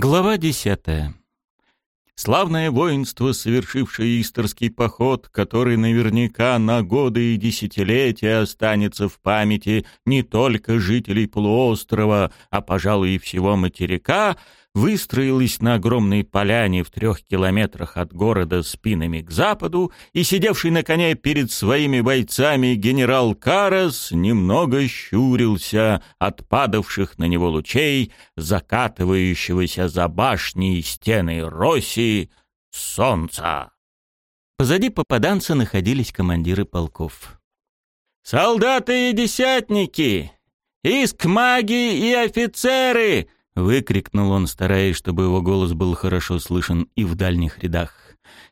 Глава десятая. Славное воинство, совершившее исторский поход, который наверняка на годы и десятилетия останется в памяти не только жителей полуострова, а, пожалуй, и всего материка, выстроилась на огромной поляне в трех километрах от города спинами к западу, и сидевший на коне перед своими бойцами генерал Карас немного щурился от падавших на него лучей, закатывающегося за башни и стены России солнца. Позади попаданца находились командиры полков. «Солдаты и десятники! Иск маги и офицеры!» Выкрикнул он, стараясь, чтобы его голос был хорошо слышен и в дальних рядах.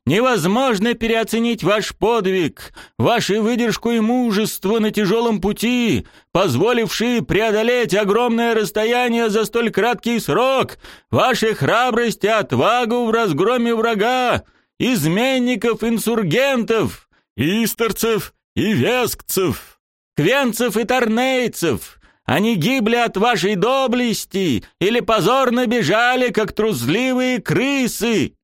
«Невозможно переоценить ваш подвиг, вашу выдержку и мужество на тяжелом пути, позволившие преодолеть огромное расстояние за столь краткий срок, вашей храбрость и отвагу в разгроме врага, изменников, инсургентов, исторцев и вескцев, квенцев и торнейцев, они гибли от вашей доблести или позорно бежали, как трусливые крысы.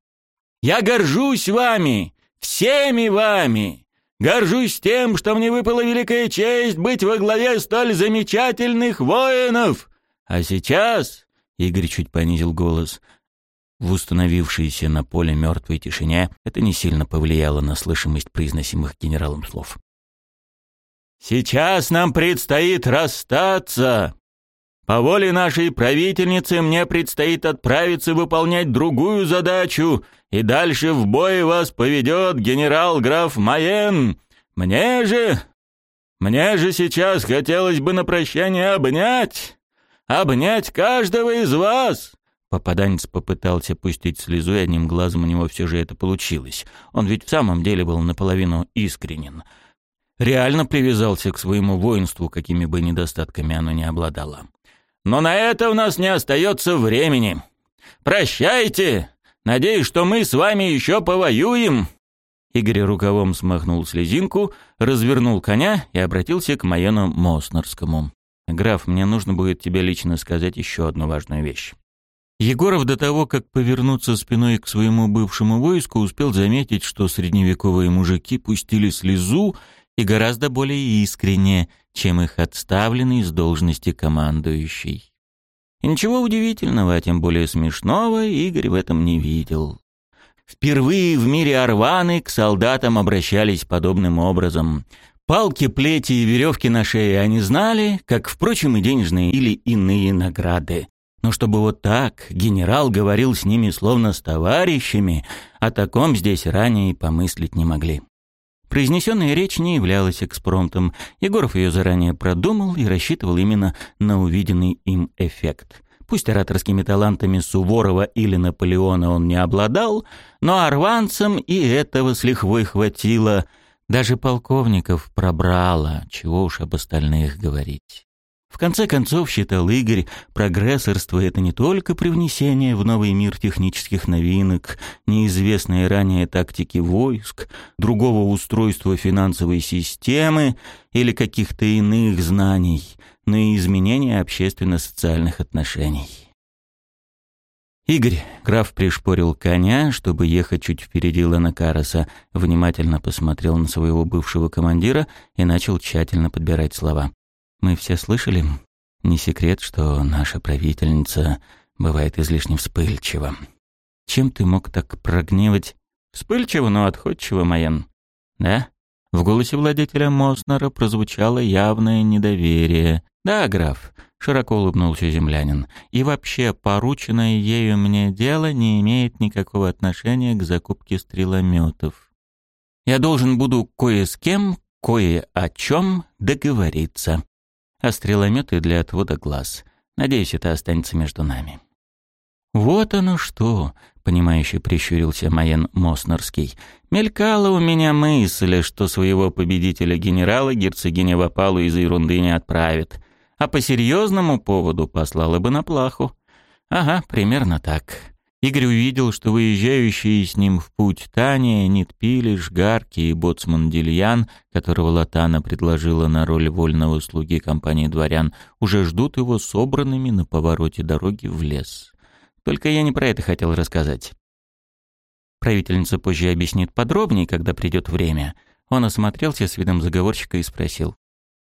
Я горжусь вами, всеми вами. Горжусь тем, что мне выпала великая честь быть во главе столь замечательных воинов. А сейчас, Игорь чуть понизил голос, в установившейся на поле мертвой тишине это не сильно повлияло на слышимость произносимых генералом слов. Сейчас нам предстоит расстаться. По воле нашей правительницы мне предстоит отправиться выполнять другую задачу, и дальше в бой вас поведет генерал-граф Майен. Мне же... Мне же сейчас хотелось бы на прощание обнять... Обнять каждого из вас!» Попаданец попытался пустить слезу, и одним глазом у него все же это получилось. Он ведь в самом деле был наполовину искренен — реально привязался к своему воинству, какими бы недостатками оно ни обладало. Но на это у нас не остается времени. Прощайте! Надеюсь, что мы с вами еще повоюем!» Игорь рукавом смахнул слезинку, развернул коня и обратился к Майену Моснерскому. «Граф, мне нужно будет тебе лично сказать еще одну важную вещь». Егоров до того, как повернуться спиной к своему бывшему войску, успел заметить, что средневековые мужики пустили слезу и гораздо более искренне, чем их отставленный с должности командующий. И ничего удивительного, а тем более смешного, Игорь в этом не видел. Впервые в мире Арваны к солдатам обращались подобным образом. Палки, плети и веревки на шее они знали, как, впрочем, и денежные или иные награды. Но чтобы вот так генерал говорил с ними словно с товарищами, о таком здесь ранее и помыслить не могли. Произнесенная речь не являлась экспромтом. Егоров ее заранее продумал и рассчитывал именно на увиденный им эффект. Пусть ораторскими талантами Суворова или Наполеона он не обладал, но арванцам и этого с лихвой хватило. Даже полковников пробрало, чего уж об остальных говорить. В конце концов, считал Игорь, прогрессорство — это не только привнесение в новый мир технических новинок, неизвестные ранее тактики войск, другого устройства финансовой системы или каких-то иных знаний, но и изменение общественно-социальных отношений. Игорь, граф пришпорил коня, чтобы ехать чуть впереди Ланакараса, внимательно посмотрел на своего бывшего командира и начал тщательно подбирать слова. Мы все слышали, не секрет, что наша правительница бывает излишне вспыльчива. Чем ты мог так прогневать? Вспыльчиво, но отходчиво, Майен. Да? В голосе владетеля Моснера прозвучало явное недоверие. Да, граф, широко улыбнулся землянин. И вообще, порученное ею мне дело не имеет никакого отношения к закупке стрелометов. Я должен буду кое с кем, кое о чем договориться а стрелометы для отвода глаз. Надеюсь, это останется между нами. «Вот оно что!» — понимающе прищурился Майен Моснерский. «Мелькала у меня мысль, что своего победителя генерала герцогиня в опалу из-за ерунды не отправит, а по серьезному поводу послала бы на плаху. Ага, примерно так. Игорь увидел, что выезжающие с ним в путь Таня, Нитпилиш, Гарки и боцман Дильян, которого Латана предложила на роль вольного слуги компании дворян, уже ждут его собранными на повороте дороги в лес. Только я не про это хотел рассказать. Правительница позже объяснит подробнее, когда придет время. Он осмотрелся с видом заговорщика и спросил.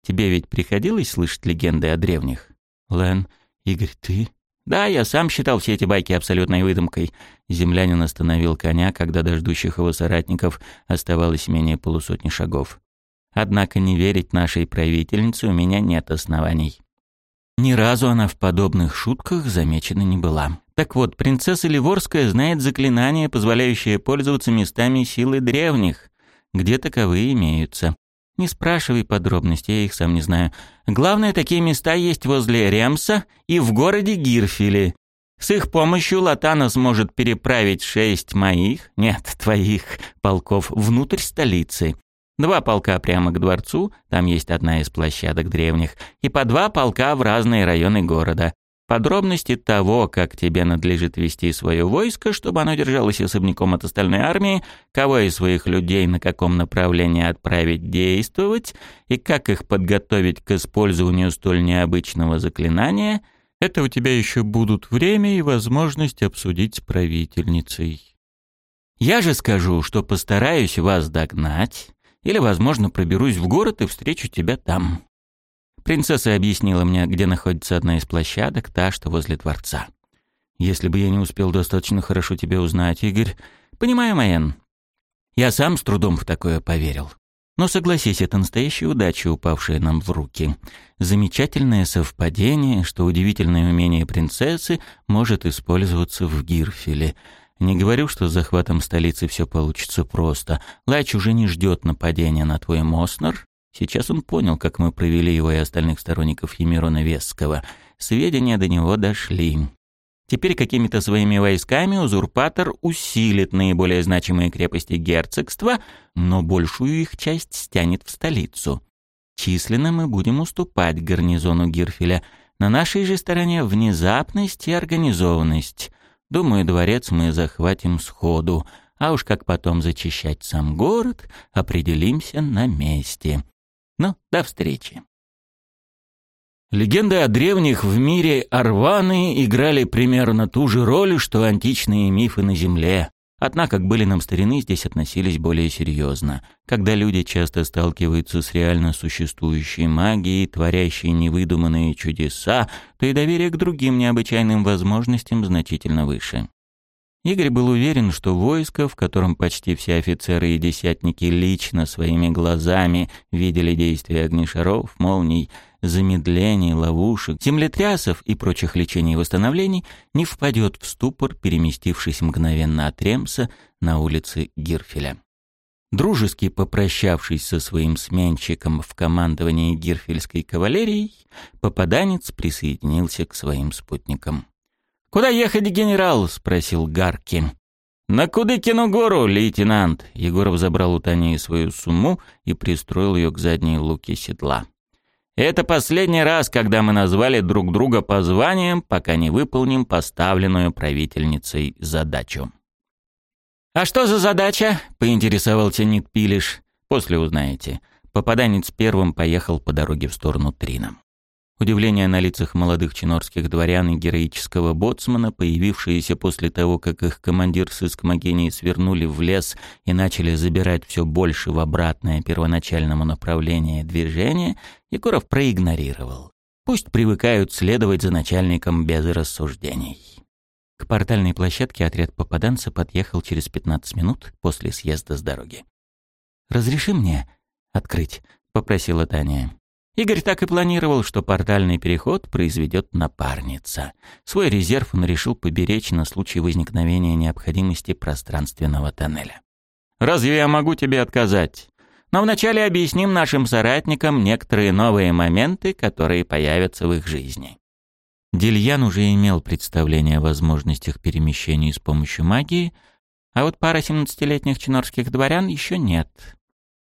«Тебе ведь приходилось слышать легенды о древних?» «Лен, Игорь, ты?» «Да, я сам считал все эти байки абсолютной выдумкой». Землянин остановил коня, когда до ждущих его соратников оставалось менее полусотни шагов. «Однако не верить нашей правительнице у меня нет оснований». Ни разу она в подобных шутках замечена не была. Так вот, принцесса Ливорская знает заклинания, позволяющие пользоваться местами силы древних, где таковые имеются. Не спрашивай подробностей, я их сам не знаю. Главное, такие места есть возле Ремса и в городе Гирфиле. С их помощью Латана сможет переправить шесть моих, нет, твоих, полков внутрь столицы. Два полка прямо к дворцу, там есть одна из площадок древних, и по два полка в разные районы города. Подробности того, как тебе надлежит вести свое войско, чтобы оно держалось особняком от остальной армии, кого из своих людей на каком направлении отправить действовать и как их подготовить к использованию столь необычного заклинания, это у тебя еще будут время и возможность обсудить с правительницей. Я же скажу, что постараюсь вас догнать, или, возможно, проберусь в город и встречу тебя там. Принцесса объяснила мне, где находится одна из площадок, та, что возле дворца. Если бы я не успел достаточно хорошо тебя узнать, Игорь... Понимаю, Майен. Я сам с трудом в такое поверил. Но согласись, это настоящая удача, упавшая нам в руки. Замечательное совпадение, что удивительное умение принцессы может использоваться в Гирфеле. Не говорю, что с захватом столицы все получится просто. Лач уже не ждет нападения на твой Моснер, Сейчас он понял, как мы провели его и остальных сторонников Емирона Весского. Сведения до него дошли. Теперь какими-то своими войсками узурпатор усилит наиболее значимые крепости герцогства, но большую их часть стянет в столицу. Численно мы будем уступать гарнизону Гирфеля. На нашей же стороне внезапность и организованность. Думаю, дворец мы захватим сходу, а уж как потом зачищать сам город, определимся на месте. Ну, до встречи. Легенды о древних в мире Арваны играли примерно ту же роль, что античные мифы на Земле. Однако к былинам старины здесь относились более серьезно. Когда люди часто сталкиваются с реально существующей магией, творящей невыдуманные чудеса, то и доверие к другим необычайным возможностям значительно выше. Игорь был уверен, что войско, в котором почти все офицеры и десятники лично своими глазами видели действия огнешаров, молний, замедлений, ловушек, землетрясов и прочих лечений и восстановлений, не впадет в ступор, переместившись мгновенно от Ремса на улицы Гирфеля. Дружески попрощавшись со своим сменщиком в командовании гирфельской кавалерией, попаданец присоединился к своим спутникам. «Куда ехать, генерал?» — спросил Гарки. «На Кудыкину гору, лейтенант!» Егоров забрал у Тани свою сумму и пристроил ее к задней луке седла. «Это последний раз, когда мы назвали друг друга по званиям, пока не выполним поставленную правительницей задачу». «А что за задача?» — поинтересовался Нит Пилиш. «После узнаете». Попаданец первым поехал по дороге в сторону Трина. Удивление на лицах молодых чинорских дворян и героического боцмана, появившееся после того, как их командир с Искмогенией свернули в лес и начали забирать все больше в обратное первоначальному направлению движения, Егоров проигнорировал. Пусть привыкают следовать за начальником без рассуждений. К портальной площадке отряд попаданца подъехал через 15 минут после съезда с дороги. «Разреши мне открыть?» — попросила Таня. Игорь так и планировал, что портальный переход произведет напарница. Свой резерв он решил поберечь на случай возникновения необходимости пространственного тоннеля. «Разве я могу тебе отказать? Но вначале объясним нашим соратникам некоторые новые моменты, которые появятся в их жизни». Дильян уже имел представление о возможностях перемещений с помощью магии, а вот пара семнадцатилетних чинорских дворян еще нет.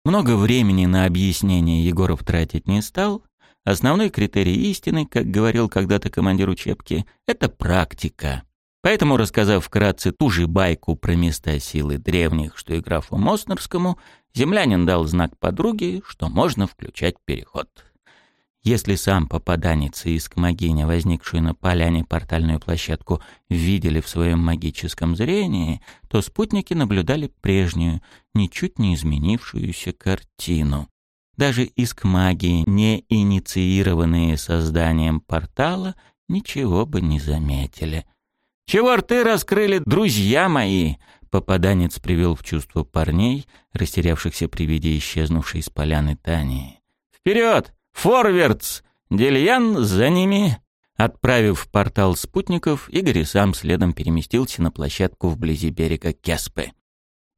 Много времени на объяснение Егоров тратить не стал. Основной критерий истины, как говорил когда-то командир учебки, это практика. Поэтому, рассказав вкратце ту же байку про места силы древних, что и графу Моснерскому, землянин дал знак подруге, что можно включать переход. Если сам попаданец и искмогиня, возникшую на поляне портальную площадку, видели в своем магическом зрении, то спутники наблюдали прежнюю, ничуть не изменившуюся картину. Даже иск магии, не инициированные созданием портала, ничего бы не заметили. «Чего рты раскрыли, друзья мои?» Попаданец привел в чувство парней, растерявшихся при виде исчезнувшей с поляны Тани. «Вперед! Форвардс! Дельян за ними!» Отправив в портал спутников, Игорь сам следом переместился на площадку вблизи берега Кеспы.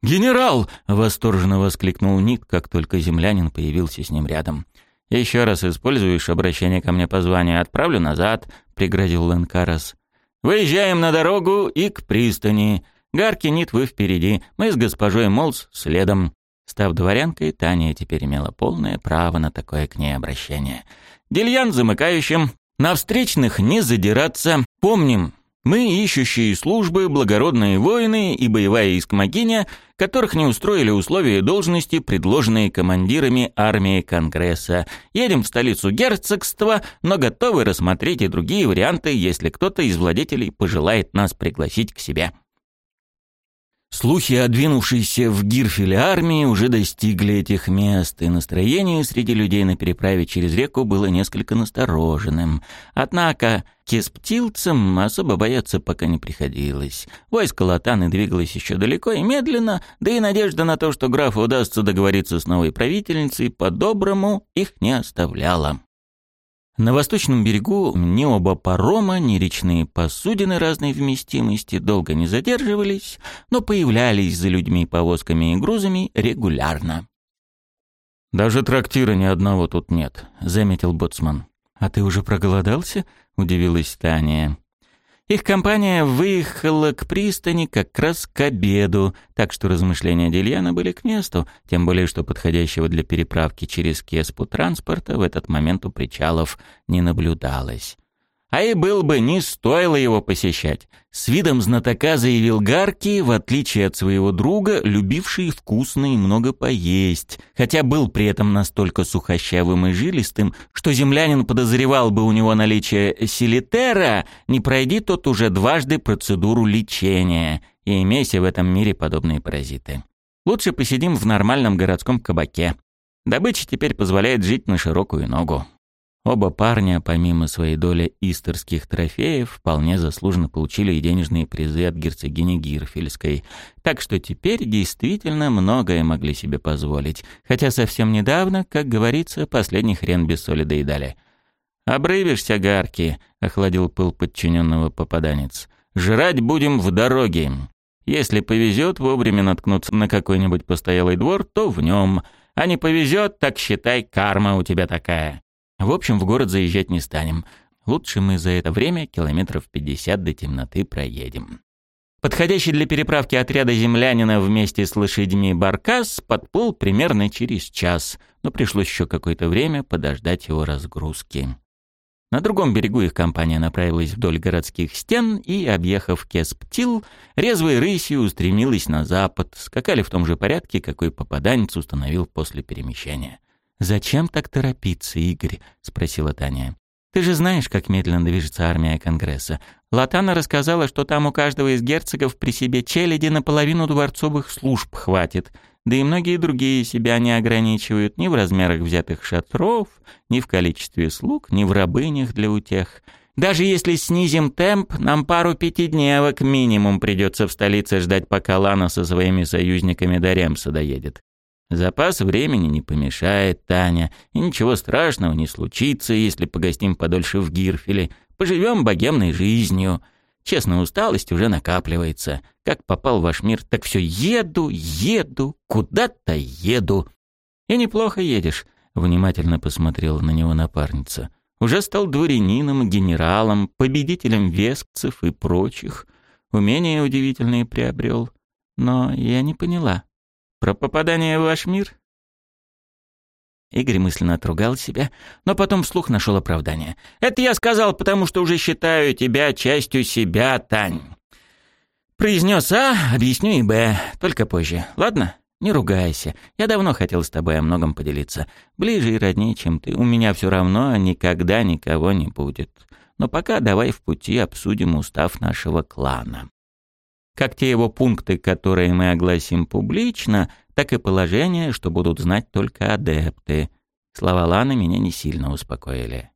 «Генерал!» — восторженно воскликнул Ник, как только землянин появился с ним рядом. «Еще раз используешь обращение ко мне по званию, отправлю назад», — пригрозил Ленкарас. «Выезжаем на дорогу и к пристани. Гарки Нит вы впереди, мы с госпожой Молс следом». Став дворянкой, Таня теперь имела полное право на такое к ней обращение. «Дельян замыкающим. На встречных не задираться. Помним, мы ищущие службы, благородные воины и боевая искмогиня, которых не устроили условия должности, предложенные командирами армии Конгресса. Едем в столицу герцогства, но готовы рассмотреть и другие варианты, если кто-то из владетелей пожелает нас пригласить к себе. Слухи о двинувшейся в Гирфеле армии уже достигли этих мест, и настроение среди людей на переправе через реку было несколько настороженным. Однако кесптилцам особо бояться пока не приходилось. Войско Латаны двигалось еще далеко и медленно, да и надежда на то, что графу удастся договориться с новой правительницей, по-доброму их не оставляла. На восточном берегу ни оба парома, ни речные посудины разной вместимости долго не задерживались, но появлялись за людьми, повозками и грузами регулярно. «Даже трактира ни одного тут нет», — заметил боцман. «А ты уже проголодался?» — удивилась Таня. Их компания выехала к пристани как раз к обеду, так что размышления Дельяна были к месту, тем более что подходящего для переправки через Кеспу транспорта в этот момент у причалов не наблюдалось. А и был бы, не стоило его посещать. С видом знатока заявил Гарки, в отличие от своего друга, любивший вкусно и много поесть, хотя был при этом настолько сухощавым и жилистым, что землянин подозревал бы у него наличие силитера, не пройди тот уже дважды процедуру лечения, и имейся в этом мире подобные паразиты. Лучше посидим в нормальном городском кабаке. Добыча теперь позволяет жить на широкую ногу. Оба парня, помимо своей доли истерских трофеев, вполне заслуженно получили и денежные призы от герцогини Гирфельской, так что теперь действительно многое могли себе позволить, хотя совсем недавно, как говорится, последний хрен без соли доедали. «Обрывишься, гарки», — охладил пыл подчиненного попаданец. «Жрать будем в дороге. Если повезет вовремя наткнуться на какой-нибудь постоялый двор, то в нем. А не повезет, так считай, карма у тебя такая». В общем, в город заезжать не станем. Лучше мы за это время километров 50 до темноты проедем. Подходящий для переправки отряда землянина вместе с лошадьми Баркас подплыл примерно через час, но пришлось еще какое-то время подождать его разгрузки. На другом берегу их компания направилась вдоль городских стен и, объехав Кесптил, резвой рысью устремилась на запад, скакали в том же порядке, какой попаданец установил после перемещения. «Зачем так торопиться, Игорь?» — спросила Таня. «Ты же знаешь, как медленно движется армия Конгресса. Латана рассказала, что там у каждого из герцогов при себе челяди наполовину дворцовых служб хватит, да и многие другие себя не ограничивают ни в размерах взятых шатров, ни в количестве слуг, ни в рабынях для утех». Даже если снизим темп, нам пару пятидневок минимум придется в столице ждать, пока Лана со своими союзниками до Ремса доедет. Запас времени не помешает, Таня, и ничего страшного не случится, если погостим подольше в Гирфеле, поживем богемной жизнью. Честно, усталость уже накапливается. Как попал в ваш мир, так все еду, еду, куда-то еду. И неплохо едешь, внимательно посмотрела на него напарница. Уже стал дворянином, генералом, победителем вескцев и прочих. Умения удивительные приобрел. Но я не поняла. Про попадание в ваш мир? Игорь мысленно отругал себя, но потом вслух нашел оправдание. «Это я сказал, потому что уже считаю тебя частью себя, Тань». Произнес А, объясню и Б, только позже. Ладно? Не ругайся. Я давно хотел с тобой о многом поделиться. Ближе и роднее, чем ты. У меня все равно никогда никого не будет. Но пока давай в пути обсудим устав нашего клана. Как те его пункты, которые мы огласим публично, так и положение, что будут знать только адепты. Слова Ланы меня не сильно успокоили.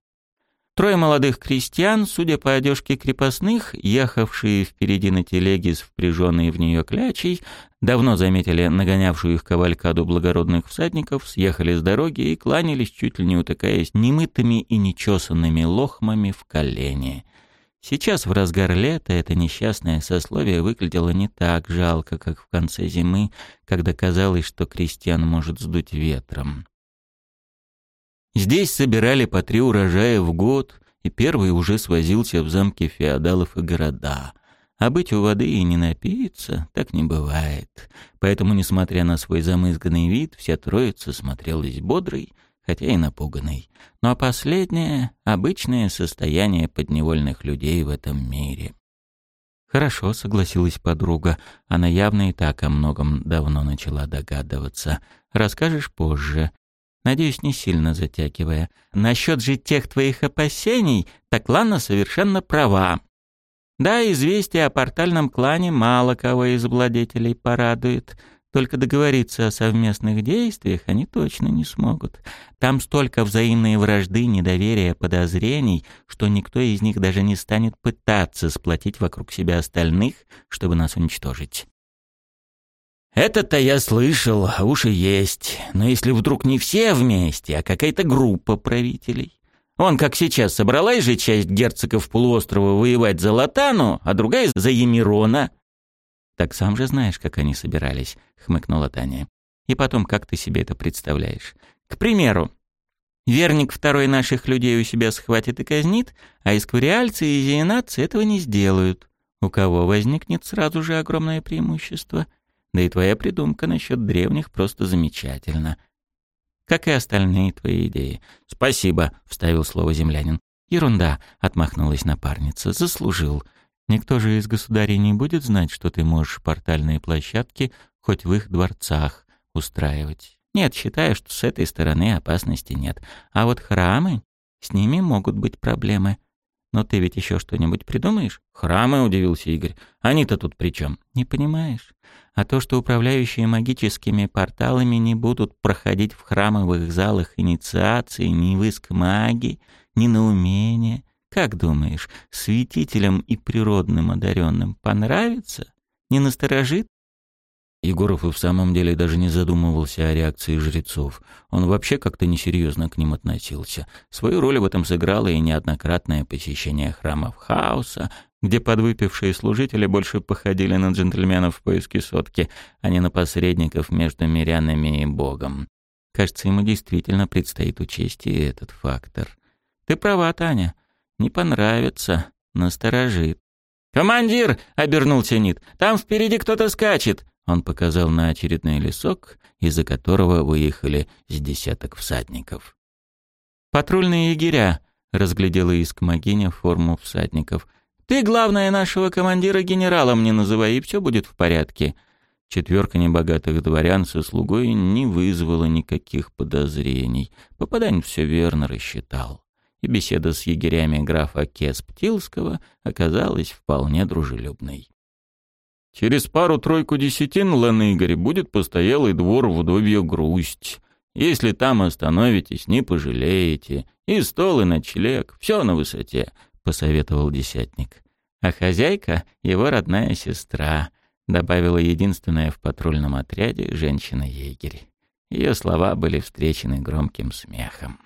Трое молодых крестьян, судя по одежке крепостных, ехавшие впереди на телеге с впряженной в нее клячей, давно заметили нагонявшую их кавалькаду благородных всадников, съехали с дороги и кланялись, чуть ли не утыкаясь немытыми и нечесанными лохмами в колени. Сейчас, в разгар лета, это несчастное сословие выглядело не так жалко, как в конце зимы, когда казалось, что крестьян может сдуть ветром. Здесь собирали по три урожая в год, и первый уже свозился в замки феодалов и города. А быть у воды и не напиться так не бывает. Поэтому, несмотря на свой замызганный вид, вся троица смотрелась бодрой, хотя и напуганной. Ну а последнее — обычное состояние подневольных людей в этом мире. «Хорошо», — согласилась подруга. Она явно и так о многом давно начала догадываться. «Расскажешь позже. Надеюсь, не сильно затягивая. Насчет же тех твоих опасений, так Лана совершенно права. Да, известие о портальном клане мало кого из владетелей порадует. Только договориться о совместных действиях они точно не смогут. Там столько взаимной вражды, недоверия, подозрений, что никто из них даже не станет пытаться сплотить вокруг себя остальных, чтобы нас уничтожить. Это-то я слышал, а уж и есть. Но если вдруг не все вместе, а какая-то группа правителей. Он, как сейчас, собралась же часть герцогов полуострова воевать за Латану, а другая за Емирона. Так сам же знаешь, как они собирались, хмыкнула Таня. И потом, как ты себе это представляешь? К примеру, Верник второй наших людей у себя схватит и казнит, а исквариальцы и зиенатцы этого не сделают. У кого возникнет сразу же огромное преимущество — да и твоя придумка насчет древних просто замечательна. Как и остальные твои идеи. Спасибо, вставил слово землянин. Ерунда, отмахнулась напарница. Заслужил. Никто же из государей не будет знать, что ты можешь портальные площадки хоть в их дворцах устраивать. Нет, считаю, что с этой стороны опасности нет. А вот храмы, с ними могут быть проблемы. Но ты ведь еще что-нибудь придумаешь? Храмы, удивился Игорь. Они-то тут при чем? Не понимаешь? А то, что управляющие магическими порталами не будут проходить в храмовых залах инициации ни в иск магии, ни на умение. Как думаешь, святителям и природным одаренным понравится? Не насторожит? Егоров и в самом деле даже не задумывался о реакции жрецов. Он вообще как-то несерьезно к ним относился. Свою роль в этом сыграло и неоднократное посещение храмов хаоса, где подвыпившие служители больше походили на джентльменов в поиске сотки, а не на посредников между мирянами и Богом. Кажется, ему действительно предстоит учесть и этот фактор. «Ты права, Таня. Не понравится. Насторожит». «Командир!» — обернулся Нит. «Там впереди кто-то скачет!» Он показал на очередной лесок, из-за которого выехали с десяток всадников. «Патрульные егеря», — разглядела Искмогиня форму всадников. «Ты, главное, нашего командира генералом не называй, и все будет в порядке». Четверка небогатых дворян со слугой не вызвала никаких подозрений. Попаданец все верно рассчитал. И беседа с егерями графа Кесптилского оказалась вполне дружелюбной. Через пару-тройку десятин, Лен Игорь, будет постоялый двор вдовья грусть. Если там остановитесь, не пожалеете. И стол, и ночлег, все на высоте», — посоветовал десятник. «А хозяйка — его родная сестра», — добавила единственная в патрульном отряде женщина-егерь. Ее слова были встречены громким смехом.